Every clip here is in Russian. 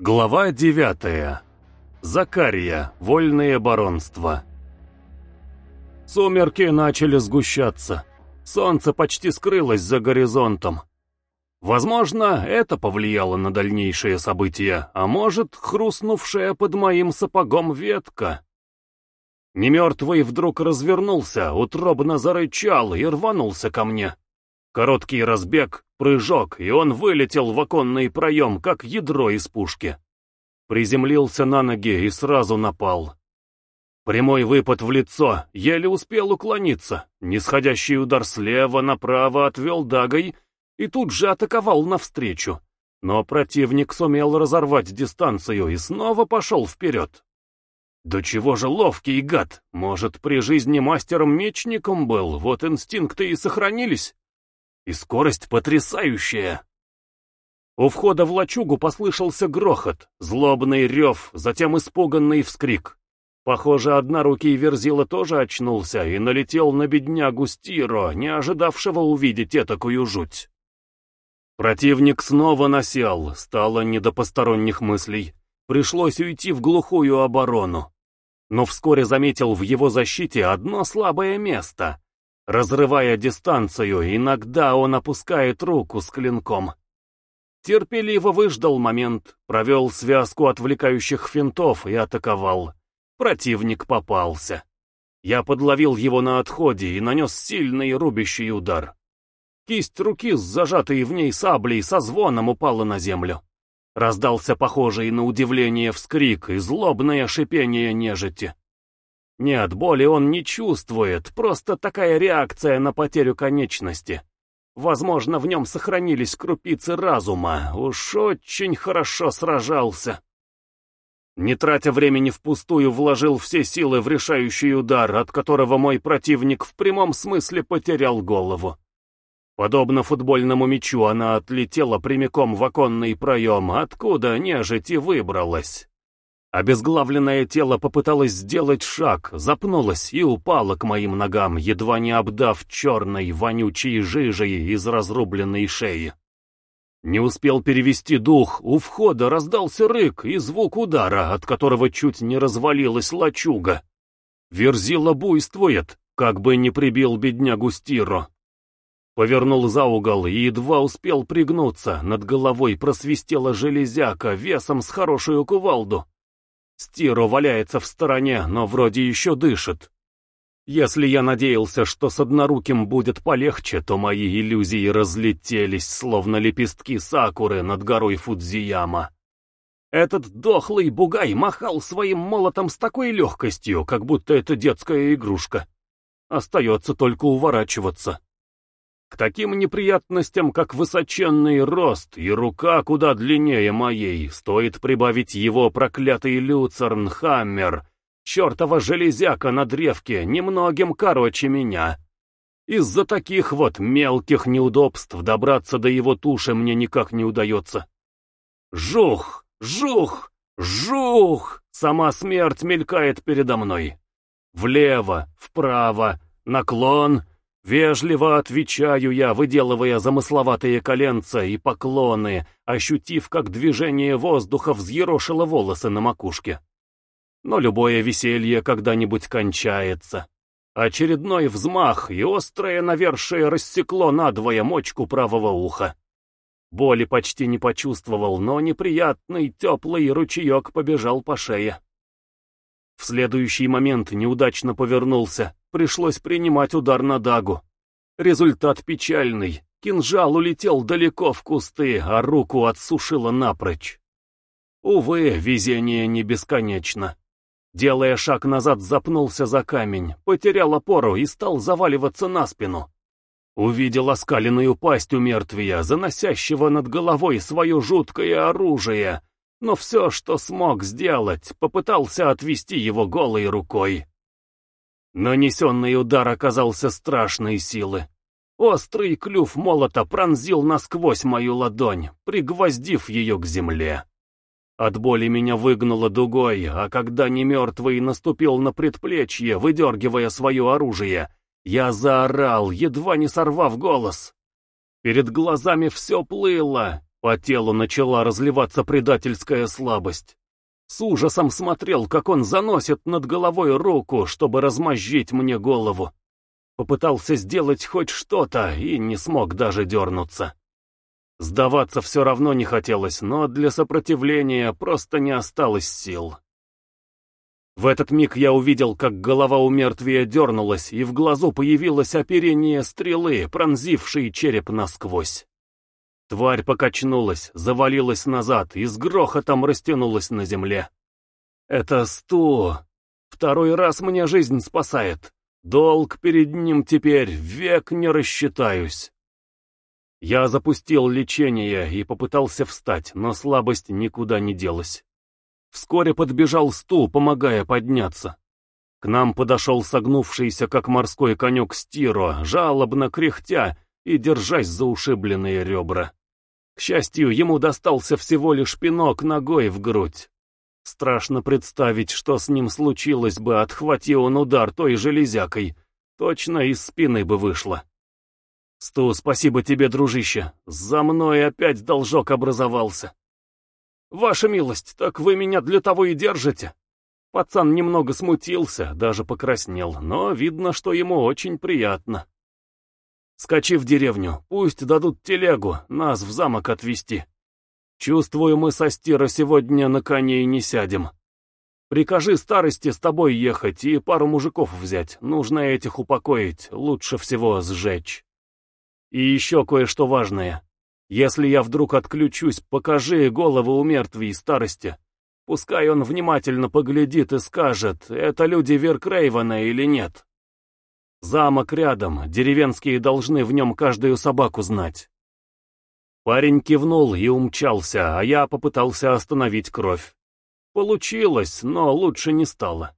Глава девятая. Закария. Вольное баронство. Сумерки начали сгущаться. Солнце почти скрылось за горизонтом. Возможно, это повлияло на дальнейшие события, а может, хрустнувшая под моим сапогом ветка. Немертвый вдруг развернулся, утробно зарычал и рванулся ко мне. Короткий разбег, прыжок, и он вылетел в оконный проем, как ядро из пушки. Приземлился на ноги и сразу напал. Прямой выпад в лицо, еле успел уклониться. Нисходящий удар слева направо отвел дагой и тут же атаковал навстречу. Но противник сумел разорвать дистанцию и снова пошел вперед. Да чего же ловкий гад, может, при жизни мастером-мечником был, вот инстинкты и сохранились. И скорость потрясающая. У входа в лачугу послышался грохот, злобный рев, затем испуганный вскрик. Похоже, однорукий Верзила тоже очнулся и налетел на беднягу Стиро, не ожидавшего увидеть этакую жуть. Противник снова насел, стало не до посторонних мыслей. Пришлось уйти в глухую оборону. Но вскоре заметил в его защите одно слабое место — Разрывая дистанцию, иногда он опускает руку с клинком. Терпеливо выждал момент, провел связку отвлекающих финтов и атаковал. Противник попался. Я подловил его на отходе и нанес сильный рубящий удар. Кисть руки с зажатой в ней саблей со звоном упала на землю. Раздался похожий на удивление вскрик и злобное шипение нежити. Нет, боли он не чувствует, просто такая реакция на потерю конечности. Возможно, в нем сохранились крупицы разума, уж очень хорошо сражался. Не тратя времени впустую, вложил все силы в решающий удар, от которого мой противник в прямом смысле потерял голову. Подобно футбольному мячу, она отлетела прямиком в оконный проем, откуда нежить и выбралась. Обезглавленное тело попыталось сделать шаг, запнулось и упало к моим ногам, едва не обдав черной, вонючей жижей из разрубленной шеи. Не успел перевести дух, у входа раздался рык и звук удара, от которого чуть не развалилась лачуга. Верзила буйствует, как бы не прибил беднягу Стиро. Повернул за угол и едва успел пригнуться, над головой просвистела железяка весом с хорошую кувалду. Стиро валяется в стороне, но вроде еще дышит. Если я надеялся, что с одноруким будет полегче, то мои иллюзии разлетелись, словно лепестки сакуры над горой Фудзияма. Этот дохлый бугай махал своим молотом с такой легкостью, как будто это детская игрушка. Остается только уворачиваться. К таким неприятностям, как высоченный рост и рука куда длиннее моей, стоит прибавить его проклятый люцернхаммер, чертова железяка на древке, немногим короче меня. Из-за таких вот мелких неудобств добраться до его туши мне никак не удается. Жух, жух, жух! Сама смерть мелькает передо мной. Влево, вправо, наклон — Вежливо отвечаю я, выделывая замысловатые коленца и поклоны, ощутив, как движение воздуха взъерошило волосы на макушке. Но любое веселье когда-нибудь кончается. Очередной взмах, и острое навершие рассекло надвое мочку правого уха. Боли почти не почувствовал, но неприятный теплый ручеек побежал по шее. В следующий момент неудачно повернулся, пришлось принимать удар на дагу. Результат печальный, кинжал улетел далеко в кусты, а руку отсушило напрочь. Увы, везение не бесконечно. Делая шаг назад, запнулся за камень, потерял опору и стал заваливаться на спину. Увидел оскаленную пасть у мертвия, заносящего над головой свое жуткое оружие — но все, что смог сделать, попытался отвести его голой рукой. Нанесенный удар оказался страшной силы. Острый клюв молота пронзил насквозь мою ладонь, пригвоздив ее к земле. От боли меня выгнуло дугой, а когда немертвый наступил на предплечье, выдергивая свое оружие, я заорал, едва не сорвав голос. Перед глазами все плыло, По телу начала разливаться предательская слабость. С ужасом смотрел, как он заносит над головой руку, чтобы размозжить мне голову. Попытался сделать хоть что-то и не смог даже дернуться. Сдаваться все равно не хотелось, но для сопротивления просто не осталось сил. В этот миг я увидел, как голова у мертвия дернулась, и в глазу появилось оперение стрелы, пронзившей череп насквозь. Тварь покачнулась, завалилась назад и с грохотом растянулась на земле. Это Сту. Второй раз мне жизнь спасает. Долг перед ним теперь, век не рассчитаюсь. Я запустил лечение и попытался встать, но слабость никуда не делась. Вскоре подбежал Сту, помогая подняться. К нам подошел согнувшийся, как морской конек Стиро, жалобно кряхтя и держась за ушибленные ребра. К счастью, ему достался всего лишь пинок ногой в грудь. Страшно представить, что с ним случилось бы, отхватил он удар той железякой. Точно из спины бы вышло. Сту, спасибо тебе, дружище. За мной опять должок образовался. Ваша милость, так вы меня для того и держите. Пацан немного смутился, даже покраснел, но видно, что ему очень приятно. Скачи в деревню, пусть дадут телегу, нас в замок отвезти. Чувствую, мы со Стира сегодня на коней не сядем. Прикажи старости с тобой ехать и пару мужиков взять, нужно этих упокоить, лучше всего сжечь. И еще кое-что важное. Если я вдруг отключусь, покажи голову у мертвей старости. Пускай он внимательно поглядит и скажет, это люди Веркрейвана или нет. Замок рядом, деревенские должны в нем каждую собаку знать. Парень кивнул и умчался, а я попытался остановить кровь. Получилось, но лучше не стало.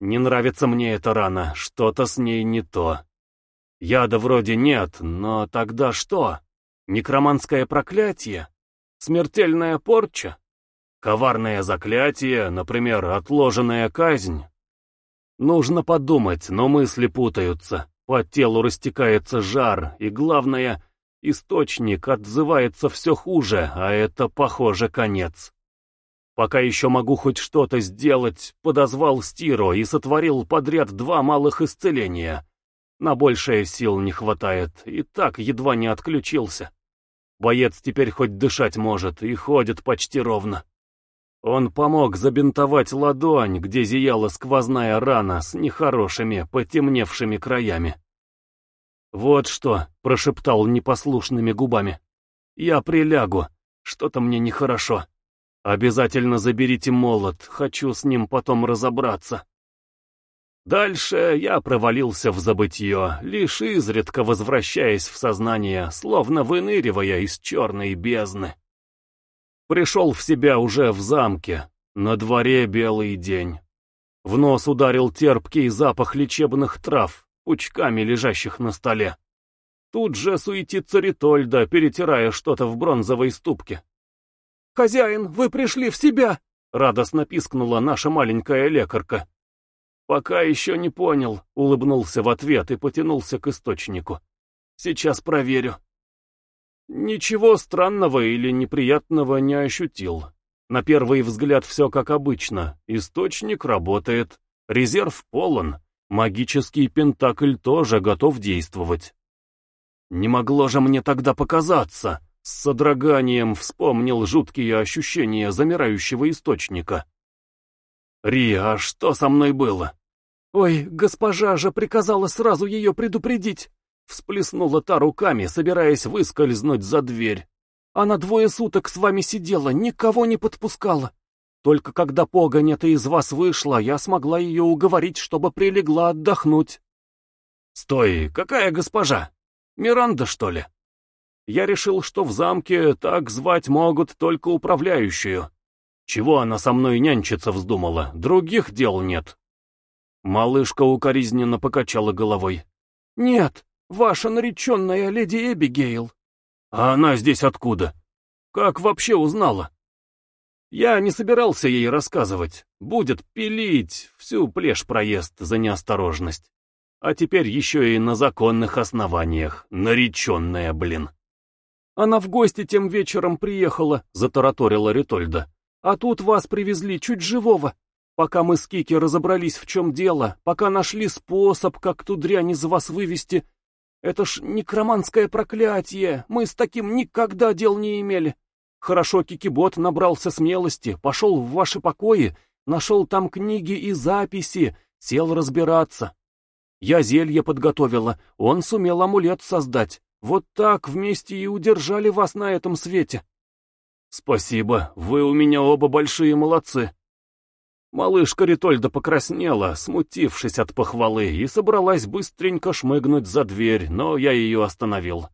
Не нравится мне эта рана, что-то с ней не то. Яда вроде нет, но тогда что? Некроманское проклятие? Смертельная порча? Коварное заклятие, например, отложенная казнь? Нужно подумать, но мысли путаются. По телу растекается жар, и главное, источник отзывается все хуже, а это, похоже, конец. Пока еще могу хоть что-то сделать, подозвал Стиро и сотворил подряд два малых исцеления. На большее сил не хватает, и так едва не отключился. Боец теперь хоть дышать может и ходит почти ровно. Он помог забинтовать ладонь, где зияла сквозная рана с нехорошими, потемневшими краями. «Вот что», — прошептал непослушными губами, — «я прилягу, что-то мне нехорошо. Обязательно заберите молот, хочу с ним потом разобраться». Дальше я провалился в забытье, лишь изредка возвращаясь в сознание, словно выныривая из черной бездны. Пришел в себя уже в замке. На дворе белый день. В нос ударил терпкий запах лечебных трав, пучками лежащих на столе. Тут же суетится Ритольда, перетирая что-то в бронзовой ступке. «Хозяин, вы пришли в себя!» — радостно пискнула наша маленькая лекарка. «Пока еще не понял», — улыбнулся в ответ и потянулся к источнику. «Сейчас проверю». Ничего странного или неприятного не ощутил. На первый взгляд все как обычно. Источник работает, резерв полон, магический пентакль тоже готов действовать. Не могло же мне тогда показаться. С содроганием вспомнил жуткие ощущения замирающего источника. «Ри, а что со мной было?» «Ой, госпожа же приказала сразу ее предупредить!» Всплеснула та руками, собираясь выскользнуть за дверь. Она двое суток с вами сидела, никого не подпускала. Только когда погонь эта из вас вышла, я смогла ее уговорить, чтобы прилегла отдохнуть. Стой, какая госпожа? Миранда, что ли? Я решил, что в замке так звать могут только управляющую. Чего она со мной нянчиться вздумала? Других дел нет. Малышка укоризненно покачала головой. Нет, Ваша нареченная леди Эбигейл. А она здесь откуда? Как вообще узнала? Я не собирался ей рассказывать. Будет пилить, всю плешь проезд за неосторожность. А теперь еще и на законных основаниях. Нареченная, блин. Она в гости тем вечером приехала, затараторила Ритольда. А тут вас привезли чуть живого. Пока мы с Кики разобрались, в чем дело, пока нашли способ, как ту дрянь из вас вывести. Это ж некроманское проклятие, мы с таким никогда дел не имели. Хорошо Кикибот набрался смелости, пошел в ваши покои, нашел там книги и записи, сел разбираться. Я зелье подготовила, он сумел амулет создать. Вот так вместе и удержали вас на этом свете. Спасибо, вы у меня оба большие молодцы. Малышка Ритольда покраснела, смутившись от похвалы, и собралась быстренько шмыгнуть за дверь, но я ее остановил.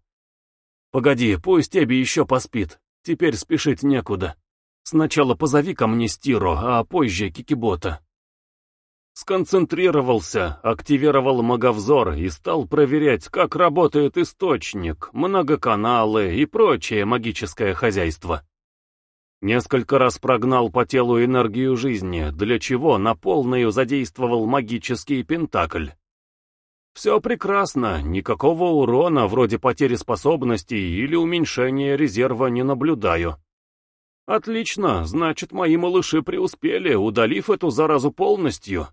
«Погоди, пусть Эбби еще поспит. Теперь спешить некуда. Сначала позови ко мне Стиро, а позже Кикибота». Сконцентрировался, активировал маговзор и стал проверять, как работает источник, многоканалы и прочее магическое хозяйство. Несколько раз прогнал по телу энергию жизни, для чего на полную задействовал магический пентакль. Все прекрасно, никакого урона вроде потери способностей или уменьшения резерва не наблюдаю. Отлично, значит мои малыши преуспели, удалив эту заразу полностью.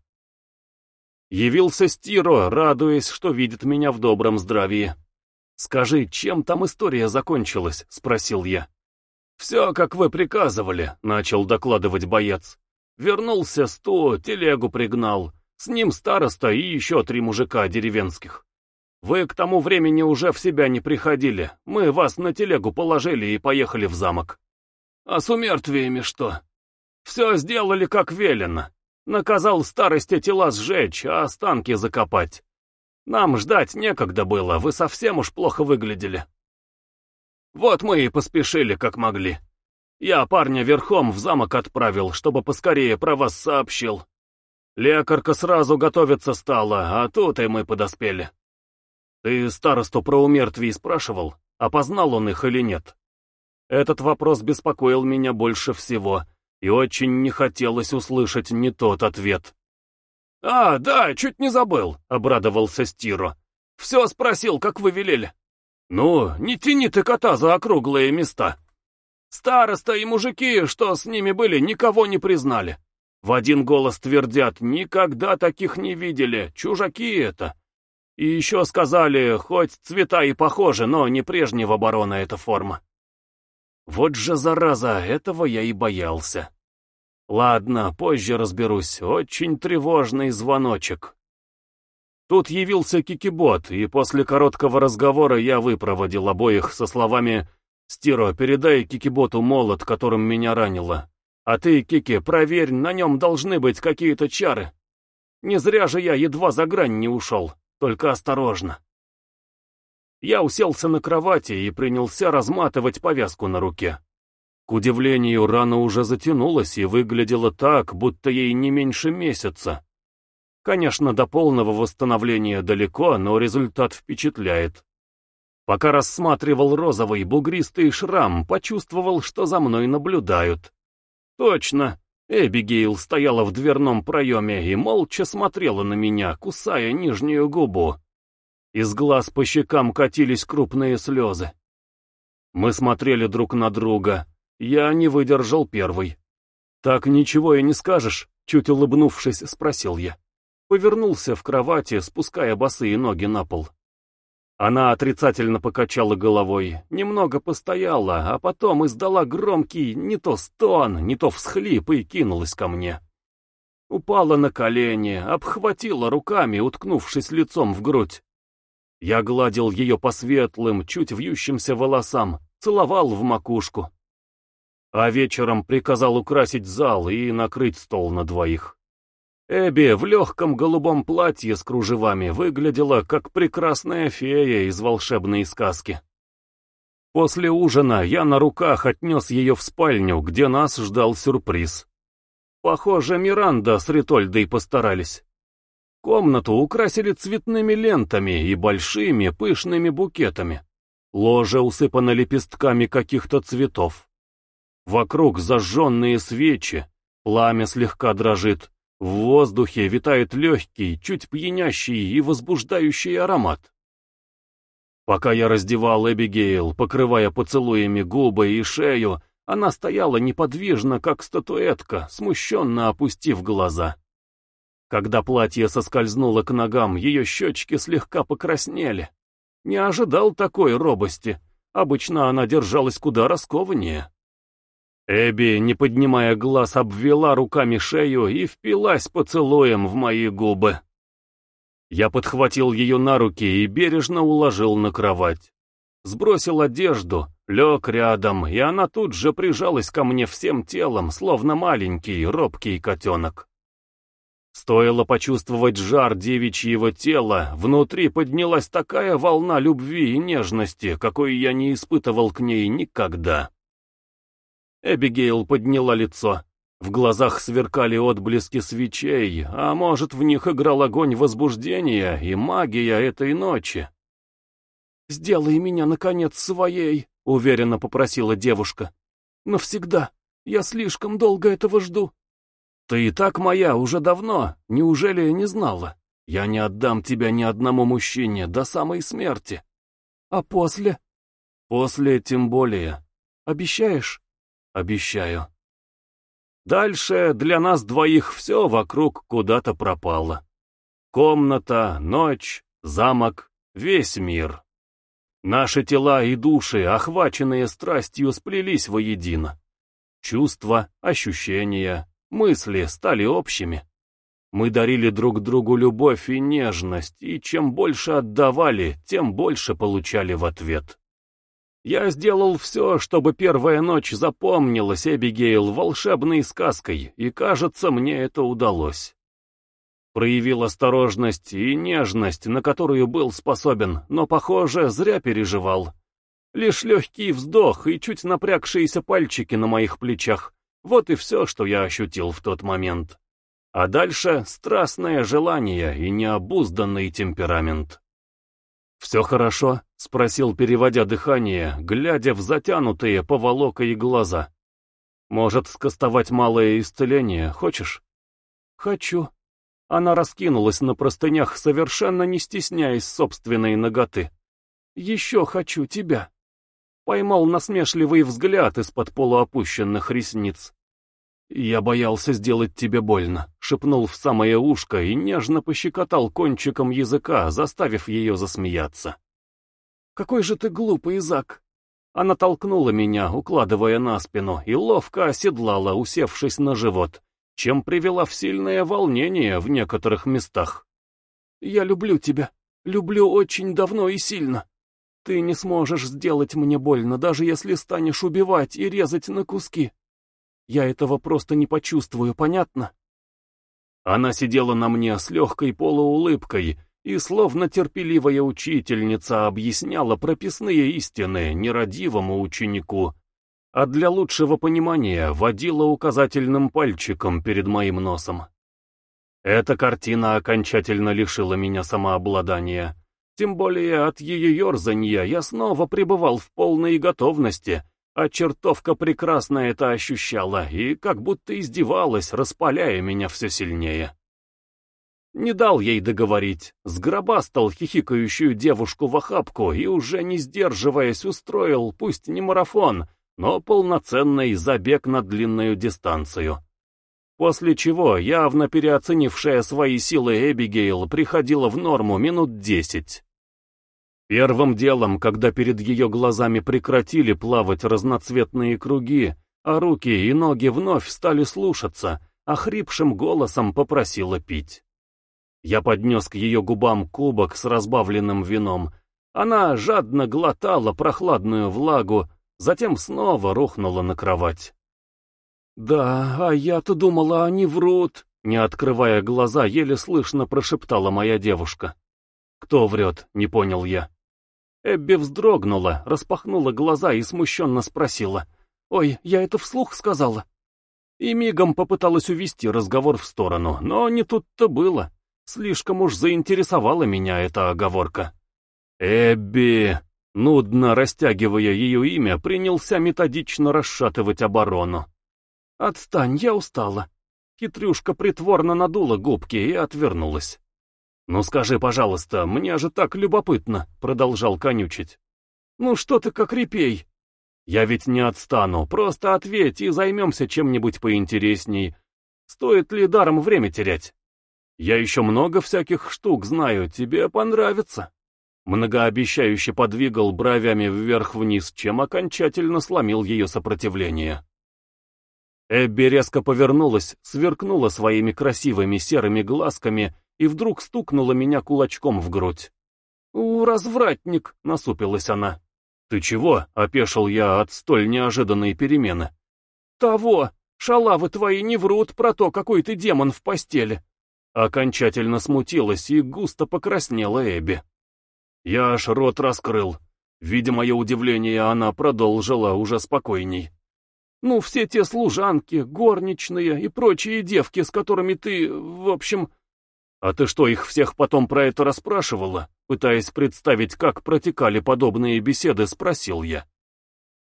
Явился Стиро, радуясь, что видит меня в добром здравии. «Скажи, чем там история закончилась?» — спросил я. «Все, как вы приказывали», — начал докладывать боец. «Вернулся сто, телегу пригнал. С ним староста и еще три мужика деревенских. Вы к тому времени уже в себя не приходили. Мы вас на телегу положили и поехали в замок. А с умертвиями что? Все сделали как велено. Наказал старости тела сжечь, а останки закопать. Нам ждать некогда было, вы совсем уж плохо выглядели. Вот мы и поспешили, как могли. Я парня верхом в замок отправил, чтобы поскорее про вас сообщил. Лекарка сразу готовиться стала, а тут и мы подоспели. Ты старосту про умертвий спрашивал, опознал он их или нет? Этот вопрос беспокоил меня больше всего, и очень не хотелось услышать не тот ответ. «А, да, чуть не забыл», — обрадовался Стиро. «Все спросил, как вы велели». «Ну, не тяни ты кота за округлые места. Староста и мужики, что с ними были, никого не признали. В один голос твердят, никогда таких не видели, чужаки это. И еще сказали, хоть цвета и похожи, но не прежнего барона эта форма. Вот же зараза, этого я и боялся. Ладно, позже разберусь, очень тревожный звоночек. Тут явился Кикибот, и после короткого разговора я выпроводил обоих со словами «Стиро, передай Кикиботу молот, которым меня ранило. А ты, Кики, проверь, на нем должны быть какие-то чары. Не зря же я едва за грань не ушел, только осторожно». Я уселся на кровати и принялся разматывать повязку на руке. К удивлению, рана уже затянулась и выглядела так, будто ей не меньше месяца. Конечно, до полного восстановления далеко, но результат впечатляет. Пока рассматривал розовый бугристый шрам, почувствовал, что за мной наблюдают. Точно, Эбигейл стояла в дверном проеме и молча смотрела на меня, кусая нижнюю губу. Из глаз по щекам катились крупные слезы. Мы смотрели друг на друга. Я не выдержал первый. «Так ничего и не скажешь?» — чуть улыбнувшись, спросил я повернулся в кровати, спуская босые ноги на пол. Она отрицательно покачала головой, немного постояла, а потом издала громкий не то стон, не то всхлип и кинулась ко мне. Упала на колени, обхватила руками, уткнувшись лицом в грудь. Я гладил ее по светлым, чуть вьющимся волосам, целовал в макушку. А вечером приказал украсить зал и накрыть стол на двоих. Эбби в легком голубом платье с кружевами выглядела как прекрасная фея из волшебной сказки. После ужина я на руках отнес ее в спальню, где нас ждал сюрприз. Похоже, Миранда с Ритольдой постарались. Комнату украсили цветными лентами и большими пышными букетами. Ложе усыпано лепестками каких-то цветов. Вокруг зажженные свечи, пламя слегка дрожит, в воздухе витает легкий, чуть пьянящий и возбуждающий аромат. Пока я раздевал Эбигейл, покрывая поцелуями губы и шею, она стояла неподвижно, как статуэтка, смущенно опустив глаза. Когда платье соскользнуло к ногам, ее щечки слегка покраснели. Не ожидал такой робости. Обычно она держалась куда раскованнее. Эбби, не поднимая глаз, обвела руками шею и впилась поцелуем в мои губы. Я подхватил ее на руки и бережно уложил на кровать. Сбросил одежду, лег рядом, и она тут же прижалась ко мне всем телом, словно маленький, робкий котенок. Стоило почувствовать жар девичьего тела, внутри поднялась такая волна любви и нежности, какой я не испытывал к ней никогда. Эбигейл подняла лицо. В глазах сверкали отблески свечей, а может, в них играл огонь возбуждения и магия этой ночи. «Сделай меня, наконец, своей», — уверенно попросила девушка. «Навсегда. Я слишком долго этого жду». «Ты и так моя уже давно. Неужели не знала? Я не отдам тебя ни одному мужчине до самой смерти». «А после?» «После тем более. Обещаешь?» «Обещаю». Дальше для нас двоих все вокруг куда-то пропало. Комната, ночь, замок, весь мир. Наши тела и души, охваченные страстью, сплелись воедино. Чувства, ощущения, мысли стали общими. Мы дарили друг другу любовь и нежность, и чем больше отдавали, тем больше получали в ответ. Я сделал все, чтобы первая ночь запомнилась Эбигейл волшебной сказкой, и, кажется, мне это удалось. Проявил осторожность и нежность, на которую был способен, но, похоже, зря переживал. Лишь легкий вздох и чуть напрягшиеся пальчики на моих плечах — вот и все, что я ощутил в тот момент. А дальше страстное желание и необузданный темперамент. «Все хорошо?» — спросил, переводя дыхание, глядя в затянутые поволокой глаза. «Может, скостовать малое исцеление, хочешь?» «Хочу». Она раскинулась на простынях, совершенно не стесняясь собственной ноготы. «Еще хочу тебя». Поймал насмешливый взгляд из-под полуопущенных ресниц. «Я боялся сделать тебе больно», — шепнул в самое ушко и нежно пощекотал кончиком языка, заставив ее засмеяться. «Какой же ты глупый, Зак!» Она толкнула меня, укладывая на спину, и ловко оседлала, усевшись на живот, чем привела в сильное волнение в некоторых местах. «Я люблю тебя, люблю очень давно и сильно. Ты не сможешь сделать мне больно, даже если станешь убивать и резать на куски. Я этого просто не почувствую, понятно? Она сидела на мне с легкой полуулыбкой и, словно терпеливая учительница, объясняла прописные истины нерадивому ученику, а для лучшего понимания водила указательным пальчиком перед моим носом. Эта картина окончательно лишила меня самообладания. Тем более от ее ерзанья я снова пребывал в полной готовности, а чертовка прекрасно это ощущала и как будто издевалась, распаляя меня все сильнее. Не дал ей договорить, сгробастал хихикающую девушку в охапку и уже не сдерживаясь устроил, пусть не марафон, но полноценный забег на длинную дистанцию. После чего, явно переоценившая свои силы Эбигейл, приходила в норму минут десять. Первым делом, когда перед ее глазами прекратили плавать разноцветные круги, а руки и ноги вновь стали слушаться, охрипшим голосом попросила пить. Я поднес к ее губам кубок с разбавленным вином. Она жадно глотала прохладную влагу, затем снова рухнула на кровать. «Да, а я-то думала, они врут», — не открывая глаза, еле слышно прошептала моя девушка. «Кто врет?» — не понял я. Эбби вздрогнула, распахнула глаза и смущенно спросила. «Ой, я это вслух сказала?» И мигом попыталась увести разговор в сторону, но не тут-то было. Слишком уж заинтересовала меня эта оговорка. «Эбби!» Нудно растягивая ее имя, принялся методично расшатывать оборону. «Отстань, я устала». Хитрюшка притворно надула губки и отвернулась. «Ну скажи, пожалуйста, мне же так любопытно», — продолжал конючить. «Ну что ты как репей?» «Я ведь не отстану, просто ответь и займемся чем-нибудь поинтересней. Стоит ли даром время терять? Я еще много всяких штук знаю, тебе понравится». Многообещающе подвигал бровями вверх-вниз, чем окончательно сломил ее сопротивление. Эбби резко повернулась, сверкнула своими красивыми серыми глазками и вдруг стукнула меня кулачком в грудь. «У, развратник!» — насупилась она. «Ты чего?» — опешил я от столь неожиданной перемены. «Того! Шалавы твои не врут про то, какой ты демон в постели!» Окончательно смутилась и густо покраснела Эбби. Я аж рот раскрыл. Видя мое удивление, она продолжила уже спокойней. Ну, все те служанки, горничные и прочие девки, с которыми ты, в общем... А ты что, их всех потом про это расспрашивала? Пытаясь представить, как протекали подобные беседы, спросил я.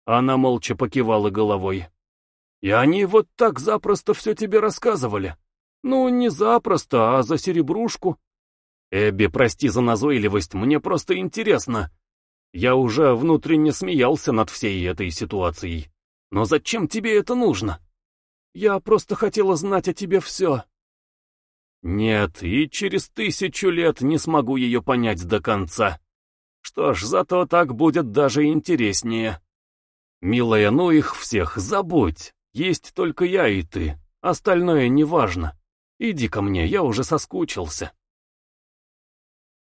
Она молча покивала головой. И они вот так запросто все тебе рассказывали. Ну, не запросто, а за серебрушку. Эбби, прости за назойливость, мне просто интересно. Я уже внутренне смеялся над всей этой ситуацией. Но зачем тебе это нужно? Я просто хотела знать о тебе все. Нет, и через тысячу лет не смогу ее понять до конца. Что ж, зато так будет даже интереснее. Милая, ну их всех забудь. Есть только я и ты. Остальное не важно. Иди ко мне, я уже соскучился.